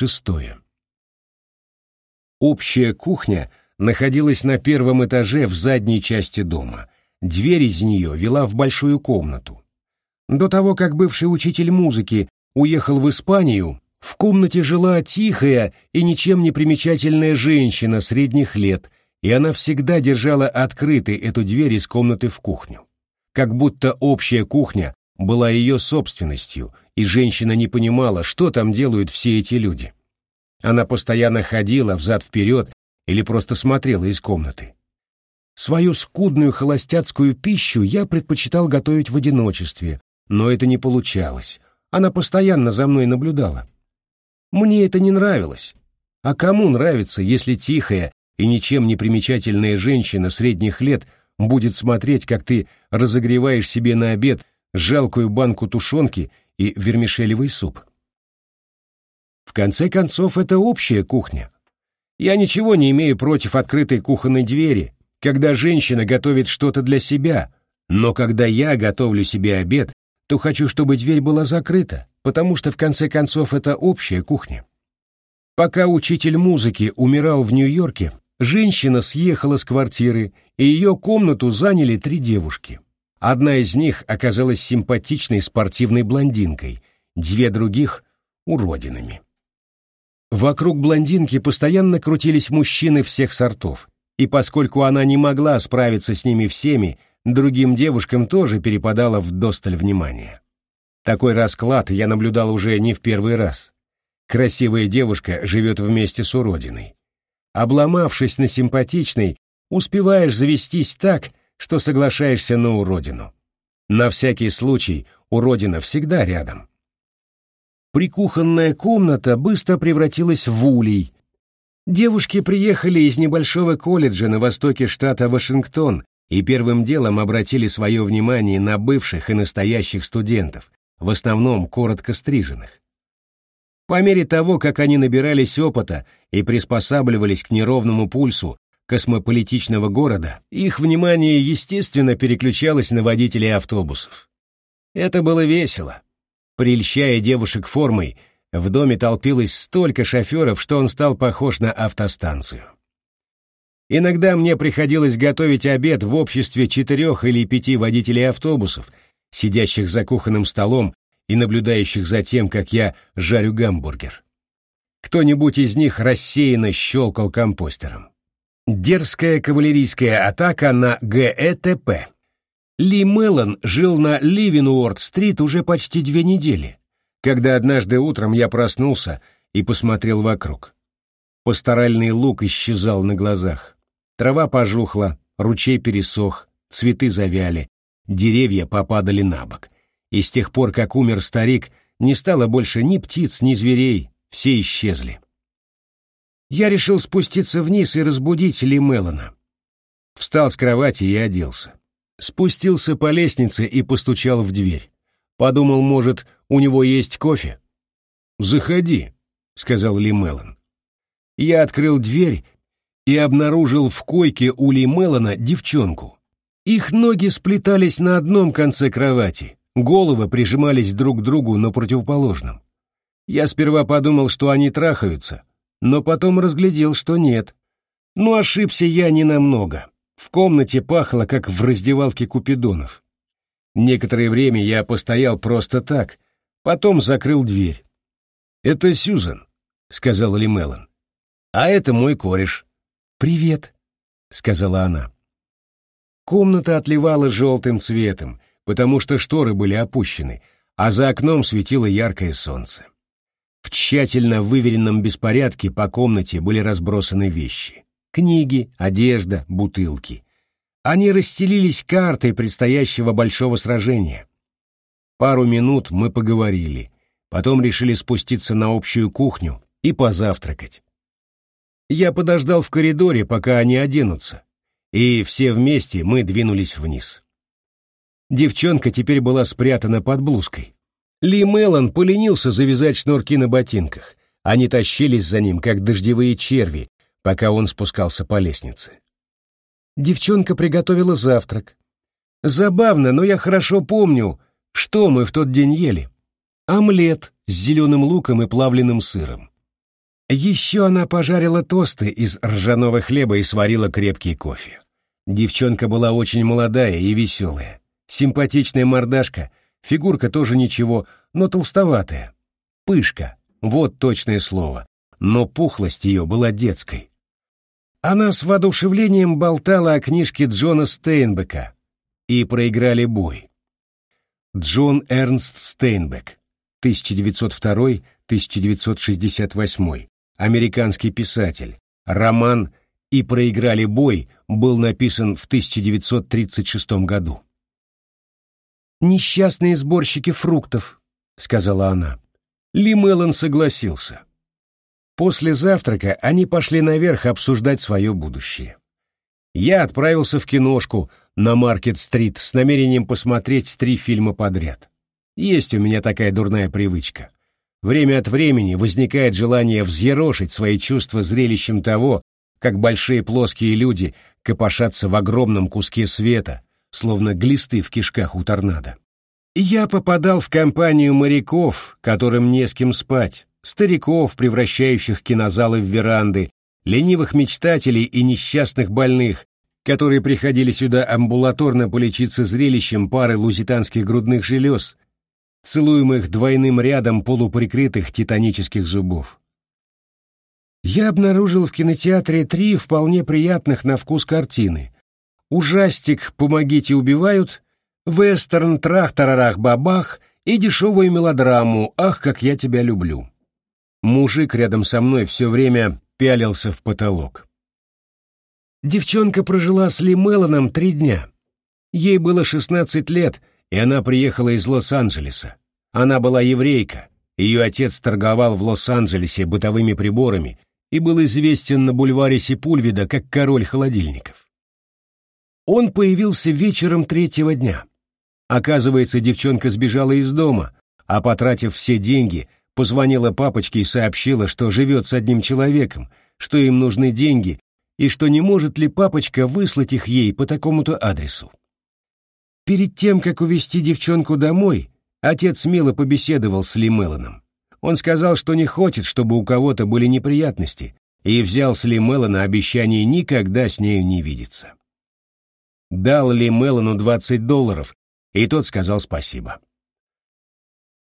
Шестое. Общая кухня находилась на первом этаже в задней части дома. Дверь из нее вела в большую комнату. До того, как бывший учитель музыки уехал в Испанию, в комнате жила тихая и ничем не примечательная женщина средних лет, и она всегда держала открытой эту дверь из комнаты в кухню. Как будто общая кухня была ее собственностью, и женщина не понимала, что там делают все эти люди. Она постоянно ходила взад-вперед или просто смотрела из комнаты. Свою скудную холостяцкую пищу я предпочитал готовить в одиночестве, но это не получалось. Она постоянно за мной наблюдала. Мне это не нравилось. А кому нравится, если тихая и ничем не примечательная женщина средних лет будет смотреть, как ты разогреваешь себе на обед жалкую банку тушенки и вермишелевый суп? В конце концов, это общая кухня. Я ничего не имею против открытой кухонной двери, когда женщина готовит что-то для себя, но когда я готовлю себе обед, то хочу, чтобы дверь была закрыта, потому что в конце концов это общая кухня. Пока учитель музыки умирал в Нью-Йорке, женщина съехала с квартиры, и ее комнату заняли три девушки. Одна из них оказалась симпатичной спортивной блондинкой, две других — уродинами. Вокруг блондинки постоянно крутились мужчины всех сортов, и поскольку она не могла справиться с ними всеми, другим девушкам тоже перепадало досталь внимания. Такой расклад я наблюдал уже не в первый раз. Красивая девушка живет вместе с уродиной. Обломавшись на симпатичной, успеваешь завестись так, что соглашаешься на уродину. На всякий случай уродина всегда рядом. Прикухонная комната быстро превратилась в улей. Девушки приехали из небольшого колледжа на востоке штата Вашингтон и первым делом обратили свое внимание на бывших и настоящих студентов, в основном коротко стриженных. По мере того, как они набирались опыта и приспосабливались к неровному пульсу космополитичного города, их внимание, естественно, переключалось на водителей автобусов. Это было весело. Прельщая девушек формой, в доме толпилось столько шоферов, что он стал похож на автостанцию. Иногда мне приходилось готовить обед в обществе четырех или пяти водителей автобусов — сидящих за кухонным столом и наблюдающих за тем, как я жарю гамбургер. Кто-нибудь из них рассеянно щелкал компостером. Дерзкая кавалерийская атака на ГЭТП. Ли Меллон жил на Ливенуорд-стрит уже почти две недели, когда однажды утром я проснулся и посмотрел вокруг. Пасторальный лук исчезал на глазах. Трава пожухла, ручей пересох, цветы завяли, деревья попадали на бок. И с тех пор, как умер старик, не стало больше ни птиц, ни зверей, все исчезли. Я решил спуститься вниз и разбудить Ли Меллона. Встал с кровати и оделся. Спустился по лестнице и постучал в дверь. Подумал, может, у него есть кофе? «Заходи», — сказал Ли Меллон. Я открыл дверь и обнаружил в койке у Ли Меллона девчонку. Их ноги сплетались на одном конце кровати, головы прижимались друг к другу на противоположном. Я сперва подумал, что они трахаются, но потом разглядел, что нет. Но ошибся я ненамного. В комнате пахло, как в раздевалке Купидонов. Некоторое время я постоял просто так, потом закрыл дверь. «Это Сьюзан», — сказала Ли Меллон. «А это мой кореш». «Привет», — сказала она. Комната отливала желтым цветом, потому что шторы были опущены, а за окном светило яркое солнце. В тщательно выверенном беспорядке по комнате были разбросаны вещи. Книги, одежда, бутылки. Они расстелились картой предстоящего большого сражения. Пару минут мы поговорили, потом решили спуститься на общую кухню и позавтракать. Я подождал в коридоре, пока они оденутся, и все вместе мы двинулись вниз. Девчонка теперь была спрятана под блузкой. Ли Меллон поленился завязать шнурки на ботинках. Они тащились за ним, как дождевые черви, пока он спускался по лестнице. Девчонка приготовила завтрак. Забавно, но я хорошо помню, что мы в тот день ели. Омлет с зеленым луком и плавленным сыром. Еще она пожарила тосты из ржаного хлеба и сварила крепкий кофе. Девчонка была очень молодая и веселая. Симпатичная мордашка, фигурка тоже ничего, но толстоватая. Пышка, вот точное слово. Но пухлость ее была детской. Она с воодушевлением болтала о книжке Джона Стейнбека и проиграли бой. Джон Эрнст Стейнбек, 1902-1968, американский писатель. Роман «И проиграли бой» был написан в 1936 году. «Несчастные сборщики фруктов», — сказала она. Ли Меллон согласился. После завтрака они пошли наверх обсуждать свое будущее. Я отправился в киношку на Маркет-стрит с намерением посмотреть три фильма подряд. Есть у меня такая дурная привычка. Время от времени возникает желание взъерошить свои чувства зрелищем того, как большие плоские люди копошатся в огромном куске света, словно глисты в кишках у торнадо. Я попадал в компанию моряков, которым не с кем спать, стариков, превращающих кинозалы в веранды, ленивых мечтателей и несчастных больных, которые приходили сюда амбулаторно полечиться зрелищем пары лузитанских грудных желез, целуемых двойным рядом полуприкрытых титанических зубов. Я обнаружил в кинотеатре три вполне приятных на вкус картины. Ужастик «Помогите, убивают», вестерн «Трах-тарарах-бабах» и дешевую мелодраму «Ах, как я тебя люблю». Мужик рядом со мной все время пялился в потолок. Девчонка прожила с Ли Мелланом три дня. Ей было 16 лет, и она приехала из Лос-Анджелеса. Она была еврейка, ее отец торговал в Лос-Анджелесе бытовыми приборами и был известен на бульваре Сепульведа как король холодильников. Он появился вечером третьего дня. Оказывается, девчонка сбежала из дома, а, потратив все деньги, позвонила папочке и сообщила, что живет с одним человеком, что им нужны деньги, и что не может ли папочка выслать их ей по такому-то адресу. Перед тем, как увезти девчонку домой, отец мило побеседовал с Ли Мелланом. Он сказал, что не хочет, чтобы у кого-то были неприятности, и взял с Ли Меллана обещание никогда с нею не видеться. Дал Ли Меллану 20 долларов, и тот сказал спасибо.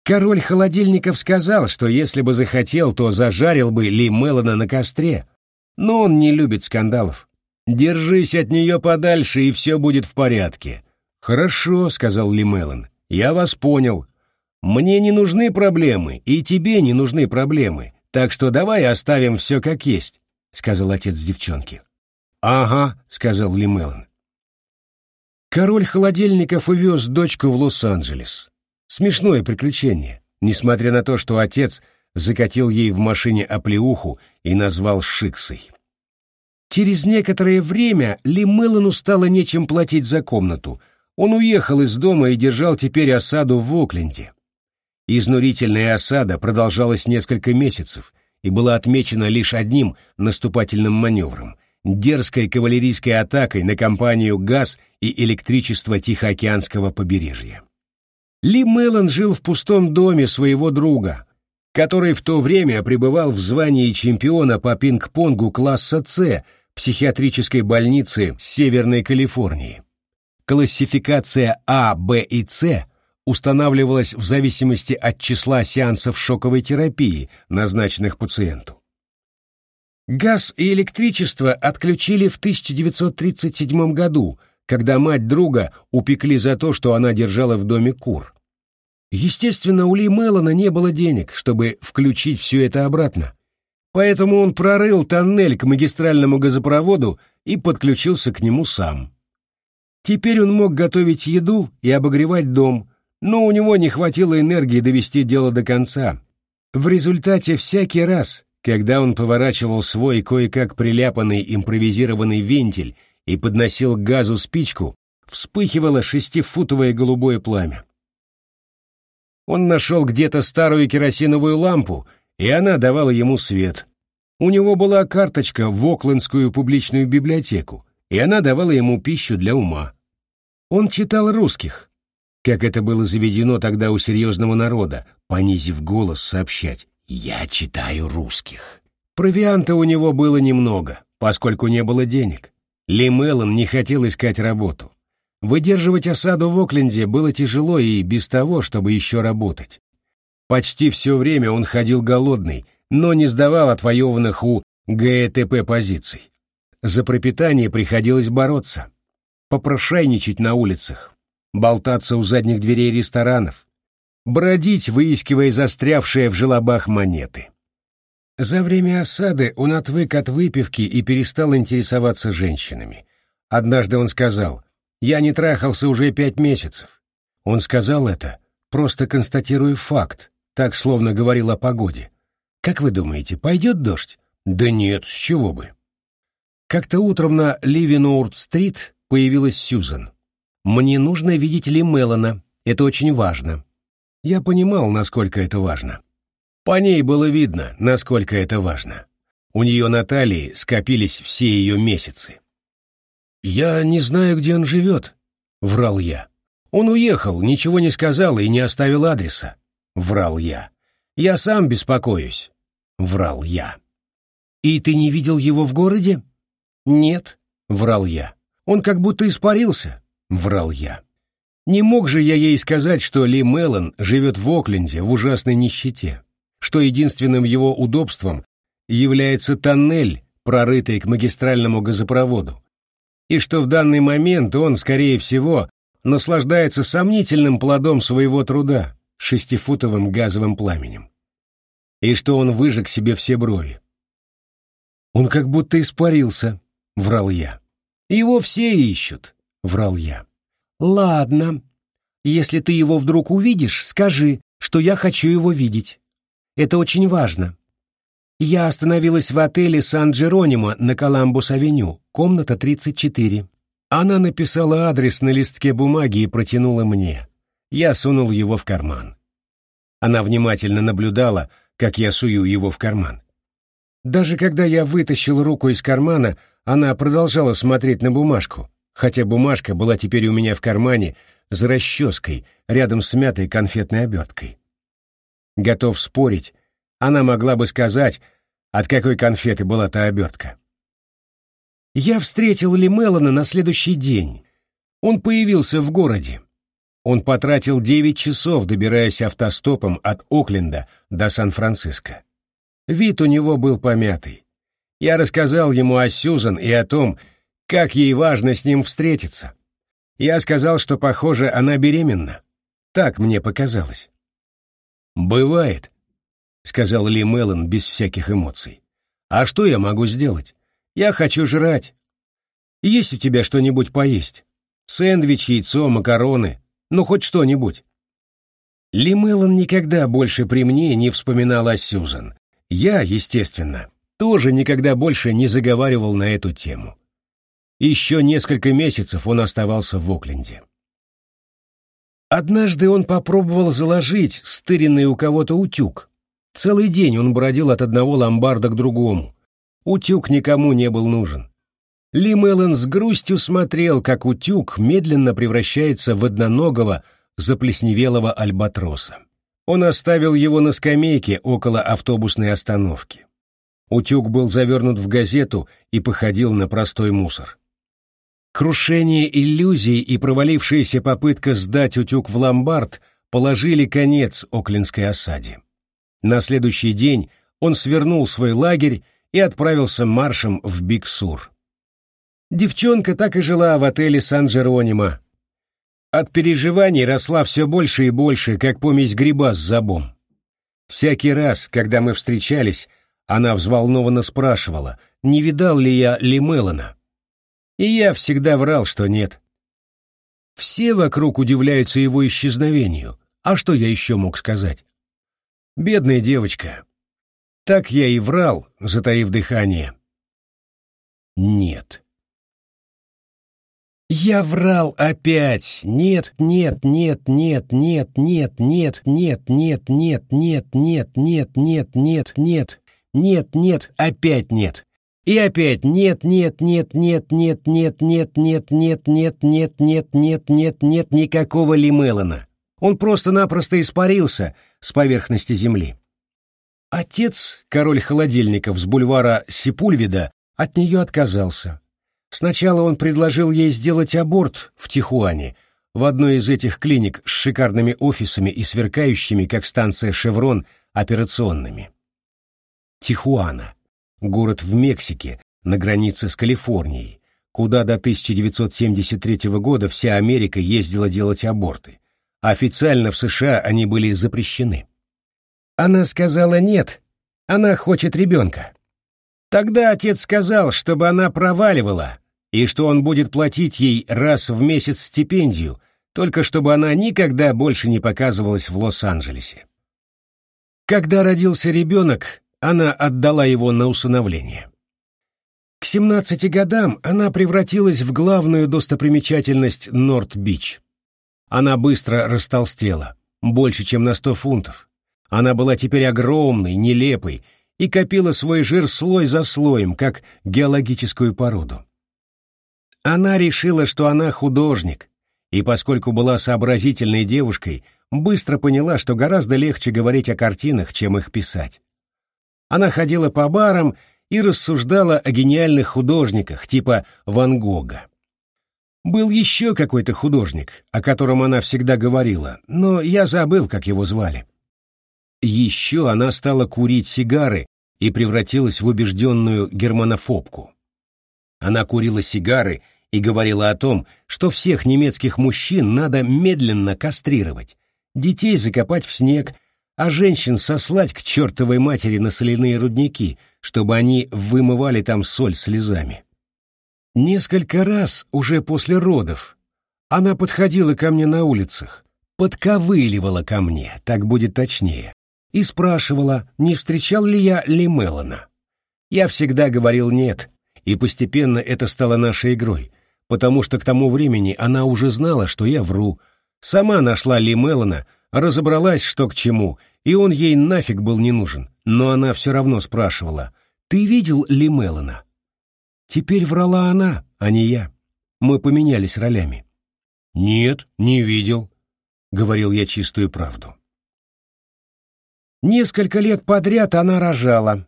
Король холодильников сказал, что если бы захотел, то зажарил бы Ли Меллона на костре, но он не любит скандалов. Держись от нее подальше, и все будет в порядке. Хорошо, сказал Ли Меллон, я вас понял. Мне не нужны проблемы, и тебе не нужны проблемы, так что давай оставим все как есть, сказал отец девчонки. Ага, сказал Ли Меллон. Король холодильников увез дочку в Лос-Анджелес. Смешное приключение, несмотря на то, что отец закатил ей в машине оплеуху и назвал Шиксой. Через некоторое время Ли Меллану стало нечем платить за комнату. Он уехал из дома и держал теперь осаду в Окленде. Изнурительная осада продолжалась несколько месяцев и была отмечена лишь одним наступательным маневром — дерзкой кавалерийской атакой на компанию «ГАЗ» и «Электричество Тихоокеанского побережья». Ли Меллон жил в пустом доме своего друга, который в то время пребывал в звании чемпиона по пинг-понгу класса «С» психиатрической больницы Северной Калифорнии. Классификация А, Б и С устанавливалась в зависимости от числа сеансов шоковой терапии, назначенных пациенту. Газ и электричество отключили в 1937 году, когда мать друга упекли за то, что она держала в доме кур. Естественно, у Ли Меллона не было денег, чтобы включить все это обратно. Поэтому он прорыл тоннель к магистральному газопроводу и подключился к нему сам. Теперь он мог готовить еду и обогревать дом, но у него не хватило энергии довести дело до конца. В результате всякий раз, когда он поворачивал свой кое-как приляпанный импровизированный вентиль и подносил к газу спичку, вспыхивало шестифутовое голубое пламя. Он нашел где-то старую керосиновую лампу, и она давала ему свет. У него была карточка в Оклендскую публичную библиотеку, и она давала ему пищу для ума. Он читал русских, как это было заведено тогда у серьезного народа, понизив голос сообщать «Я читаю русских». Провианта у него было немного, поскольку не было денег. Ли Меллон не хотел искать работу. Выдерживать осаду в Окленде было тяжело и без того, чтобы еще работать. Почти все время он ходил голодный, но не сдавал отвоеванных у ГЭТП позиций. За пропитание приходилось бороться, попрошайничать на улицах, болтаться у задних дверей ресторанов, бродить, выискивая застрявшие в желобах монеты. За время осады он отвык от выпивки и перестал интересоваться женщинами. Однажды он сказал, «Я не трахался уже пять месяцев». Он сказал это, просто констатируя факт, так словно говорил о погоде. «Как вы думаете, пойдет дождь?» «Да нет, с чего бы». Как-то утром на Ливенуорд-стрит появилась Сьюзан. «Мне нужно видеть Ли Меллона. Это очень важно». Я понимал, насколько это важно. По ней было видно, насколько это важно. У нее на талии скопились все ее месяцы. «Я не знаю, где он живет», — врал я. «Он уехал, ничего не сказал и не оставил адреса», — врал я. «Я сам беспокоюсь», — врал я. «И ты не видел его в городе?» «Нет», — врал я. «Он как будто испарился», — врал я. Не мог же я ей сказать, что Ли Меллон живет в Окленде в ужасной нищете что единственным его удобством является тоннель, прорытый к магистральному газопроводу, и что в данный момент он, скорее всего, наслаждается сомнительным плодом своего труда, шестифутовым газовым пламенем, и что он выжег себе все брови. «Он как будто испарился», — врал я. «Его все ищут», — врал я. «Ладно. Если ты его вдруг увидишь, скажи, что я хочу его видеть». Это очень важно. Я остановилась в отеле Сан-Джеронимо на Коламбус-авеню, комната 34. Она написала адрес на листке бумаги и протянула мне. Я сунул его в карман. Она внимательно наблюдала, как я сую его в карман. Даже когда я вытащил руку из кармана, она продолжала смотреть на бумажку, хотя бумажка была теперь у меня в кармане за расческой, рядом с мятой конфетной оберткой. Готов спорить, она могла бы сказать, от какой конфеты была та обертка. Я встретил Ли Меллона на следующий день. Он появился в городе. Он потратил девять часов, добираясь автостопом от Окленда до Сан-Франциско. Вид у него был помятый. Я рассказал ему о Сьюзан и о том, как ей важно с ним встретиться. Я сказал, что, похоже, она беременна. Так мне показалось. «Бывает», — сказал Ли Меллон без всяких эмоций. «А что я могу сделать? Я хочу жрать. Есть у тебя что-нибудь поесть? Сэндвич, яйцо, макароны, ну хоть что-нибудь». Ли Меллон никогда больше при мне не вспоминал о Сьюзан. Я, естественно, тоже никогда больше не заговаривал на эту тему. Еще несколько месяцев он оставался в Окленде. Однажды он попробовал заложить стыренный у кого-то утюг. Целый день он бродил от одного ломбарда к другому. Утюг никому не был нужен. Ли Меллен с грустью смотрел, как утюг медленно превращается в одноногого, заплесневелого альбатроса. Он оставил его на скамейке около автобусной остановки. Утюг был завернут в газету и походил на простой мусор. Крушение иллюзий и провалившаяся попытка сдать утюг в ломбард положили конец Оклинской осаде. На следующий день он свернул свой лагерь и отправился маршем в Биксур. Девчонка так и жила в отеле Сан-Джеронимо. От переживаний росла все больше и больше, как помесь гриба с забом. Всякий раз, когда мы встречались, она взволнованно спрашивала, не видал ли я Ли Меллона. И я всегда врал, что нет. Все вокруг удивляются его исчезновению. А что я еще мог сказать? Бедная девочка. Так я и врал, затаив дыхание. Нет. Я врал опять. Нет, нет, нет, нет, нет, нет, нет, нет, нет, нет, нет, нет, нет, нет, нет, нет, нет, нет, опять нет. И опять нет, нет, нет, нет, нет, нет, нет, нет, нет, нет, нет, нет, нет, нет, нет никакого Ли Меллона. Он просто-напросто испарился с поверхности земли. Отец, король холодильников с бульвара Сипульвида, от нее отказался. Сначала он предложил ей сделать аборт в Тихуане, в одной из этих клиник с шикарными офисами и сверкающими, как станция «Шеврон», операционными. Тихуана — город в Мексике, на границе с Калифорнией, куда до 1973 года вся Америка ездила делать аборты. Официально в США они были запрещены. Она сказала «нет», она хочет ребенка. Тогда отец сказал, чтобы она проваливала, и что он будет платить ей раз в месяц стипендию, только чтобы она никогда больше не показывалась в Лос-Анджелесе. Когда родился ребенок, она отдала его на усыновление. К 17 годам она превратилась в главную достопримечательность Норт-Бич. Она быстро растолстела, больше, чем на 100 фунтов. Она была теперь огромной, нелепой и копила свой жир слой за слоем, как геологическую породу. Она решила, что она художник, и поскольку была сообразительной девушкой, быстро поняла, что гораздо легче говорить о картинах, чем их писать. Она ходила по барам и рассуждала о гениальных художниках, типа Ван Гога. Был еще какой-то художник, о котором она всегда говорила, но я забыл, как его звали. Еще она стала курить сигары и превратилась в убежденную германофобку. Она курила сигары и говорила о том, что всех немецких мужчин надо медленно кастрировать, детей закопать в снег, а женщин сослать к чертовой матери на соляные рудники, чтобы они вымывали там соль слезами. Несколько раз уже после родов она подходила ко мне на улицах, подковыливала ко мне, так будет точнее, и спрашивала, не встречал ли я Ли Меллона. Я всегда говорил «нет», и постепенно это стало нашей игрой, потому что к тому времени она уже знала, что я вру, сама нашла Ли Меллона, разобралась, что к чему, и он ей нафиг был не нужен, но она все равно спрашивала, «Ты видел Ли Меллона?» Теперь врала она, а не я. Мы поменялись ролями. «Нет, не видел», — говорил я чистую правду. Несколько лет подряд она рожала.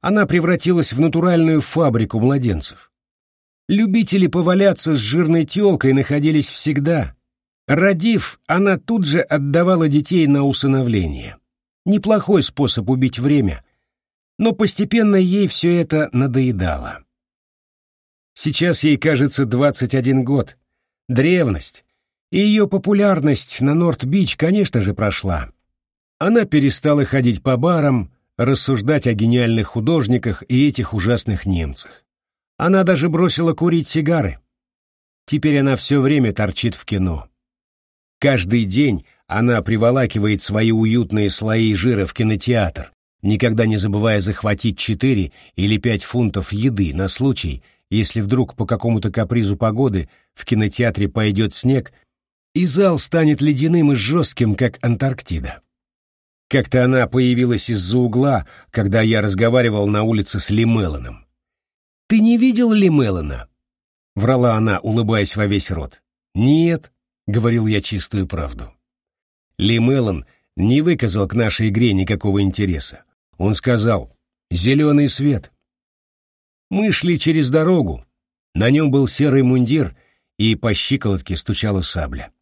Она превратилась в натуральную фабрику младенцев. Любители поваляться с жирной тёлкой находились всегда. Родив, она тут же отдавала детей на усыновление. Неплохой способ убить время, но постепенно ей все это надоедало. Сейчас ей кажется 21 год. Древность. И ее популярность на Норт-Бич, конечно же, прошла. Она перестала ходить по барам, рассуждать о гениальных художниках и этих ужасных немцах. Она даже бросила курить сигары. Теперь она все время торчит в кино. Каждый день она приволакивает свои уютные слои жира в кинотеатр, никогда не забывая захватить 4 или 5 фунтов еды на случай, если вдруг по какому-то капризу погоды в кинотеатре пойдет снег, и зал станет ледяным и жестким, как Антарктида. Как-то она появилась из-за угла, когда я разговаривал на улице с Ли Мелланом. «Ты не видел Ли Меллана?» — врала она, улыбаясь во весь рот. «Нет», — говорил я чистую правду. Ли Меллан не выказал к нашей игре никакого интереса. Он сказал «Зеленый свет». Мы шли через дорогу. На нем был серый мундир, и по щиколотке стучала сабля.